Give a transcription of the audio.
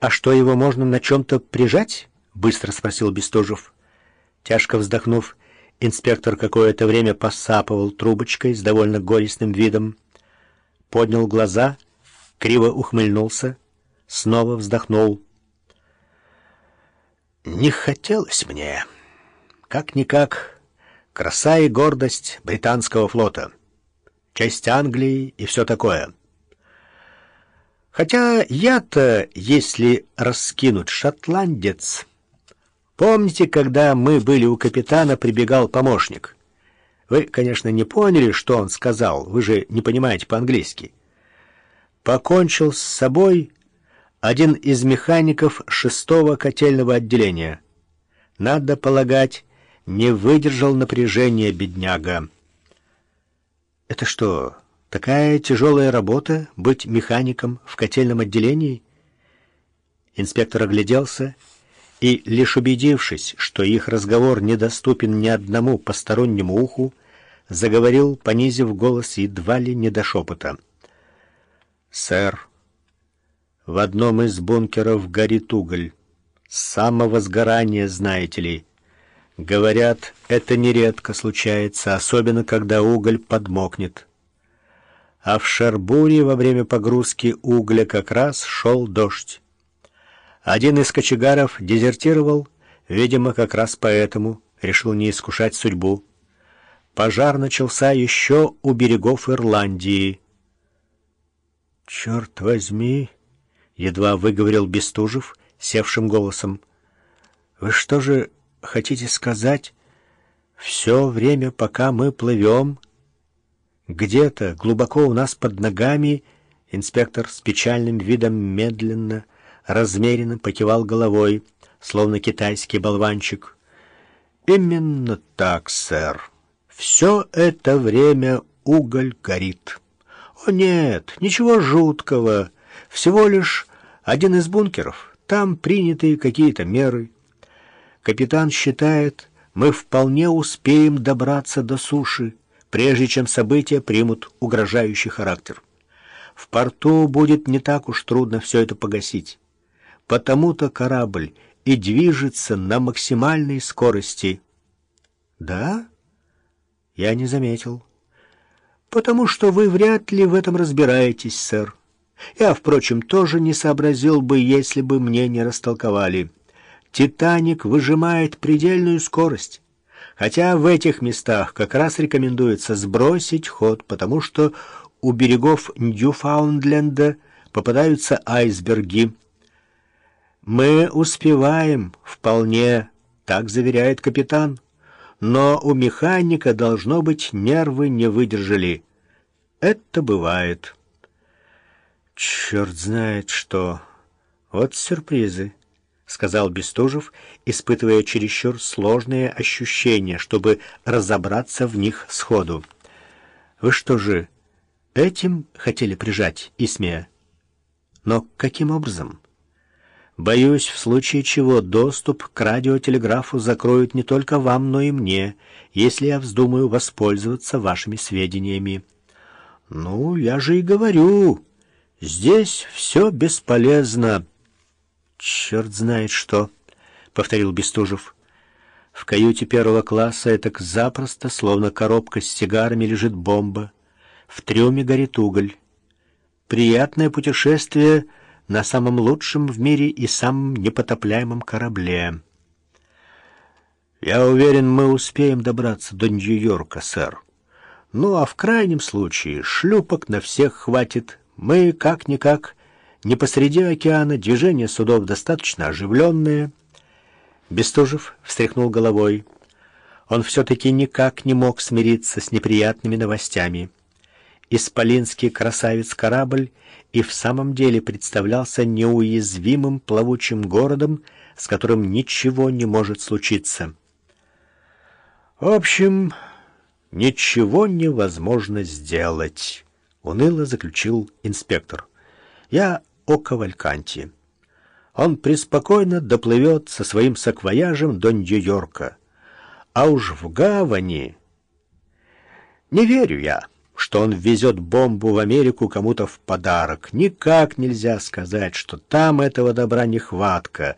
«А что, его можно на чем-то прижать?» — быстро спросил Бестужев. Тяжко вздохнув, инспектор какое-то время посапывал трубочкой с довольно горестным видом, поднял глаза, криво ухмыльнулся, снова вздохнул. «Не хотелось мне. Как-никак, краса и гордость британского флота, честь Англии и все такое». Хотя я-то, если раскинуть шотландец... Помните, когда мы были у капитана, прибегал помощник? Вы, конечно, не поняли, что он сказал, вы же не понимаете по-английски. Покончил с собой один из механиков шестого котельного отделения. Надо полагать, не выдержал напряжения бедняга. Это что... Такая тяжелая работа — быть механиком в котельном отделении? Инспектор огляделся и, лишь убедившись, что их разговор недоступен ни одному постороннему уху, заговорил, понизив голос едва ли не до шепота. «Сэр, в одном из бункеров горит уголь. С самого сгорания, знаете ли. Говорят, это нередко случается, особенно когда уголь подмокнет» а в Шербуре во время погрузки угля как раз шел дождь. Один из кочегаров дезертировал, видимо, как раз поэтому решил не искушать судьбу. Пожар начался еще у берегов Ирландии. «Черт возьми!» — едва выговорил Бестужев севшим голосом. «Вы что же хотите сказать? Все время, пока мы плывем...» Где-то, глубоко у нас под ногами, инспектор с печальным видом медленно, размеренно покивал головой, словно китайский болванчик. «Именно так, сэр. Все это время уголь горит. О нет, ничего жуткого, всего лишь один из бункеров. Там приняты какие-то меры. Капитан считает, мы вполне успеем добраться до суши прежде чем события примут угрожающий характер. В порту будет не так уж трудно все это погасить. Потому-то корабль и движется на максимальной скорости. Да? Я не заметил. Потому что вы вряд ли в этом разбираетесь, сэр. Я, впрочем, тоже не сообразил бы, если бы мне не растолковали. «Титаник» выжимает предельную скорость хотя в этих местах как раз рекомендуется сбросить ход, потому что у берегов Ньюфаундленда попадаются айсберги. «Мы успеваем, вполне», — так заверяет капитан. «Но у механика, должно быть, нервы не выдержали. Это бывает». «Черт знает что. Вот сюрпризы». — сказал Бестужев, испытывая чересчур сложные ощущения, чтобы разобраться в них сходу. «Вы что же, этим хотели прижать Исмея? Но каким образом?» «Боюсь, в случае чего доступ к радиотелеграфу закроют не только вам, но и мне, если я вздумаю воспользоваться вашими сведениями». «Ну, я же и говорю, здесь все бесполезно». «Черт знает что», — повторил Бестужев. «В каюте первого класса это запросто, словно коробка с сигарами, лежит бомба. В трюме горит уголь. Приятное путешествие на самом лучшем в мире и самом непотопляемом корабле». «Я уверен, мы успеем добраться до Нью-Йорка, сэр. Ну, а в крайнем случае шлюпок на всех хватит. Мы, как-никак, не посреди океана, движение судов достаточно оживленное. Бестужев встряхнул головой. Он все-таки никак не мог смириться с неприятными новостями. Исполинский красавец-корабль и в самом деле представлялся неуязвимым плавучим городом, с которым ничего не может случиться. В общем, ничего невозможно сделать, — уныло заключил инспектор. Я о Кавальканте. Он преспокойно доплывет со своим саквояжем до Нью-Йорка. А уж в гавани... Не верю я что он везет бомбу в Америку кому-то в подарок. Никак нельзя сказать, что там этого добра нехватка.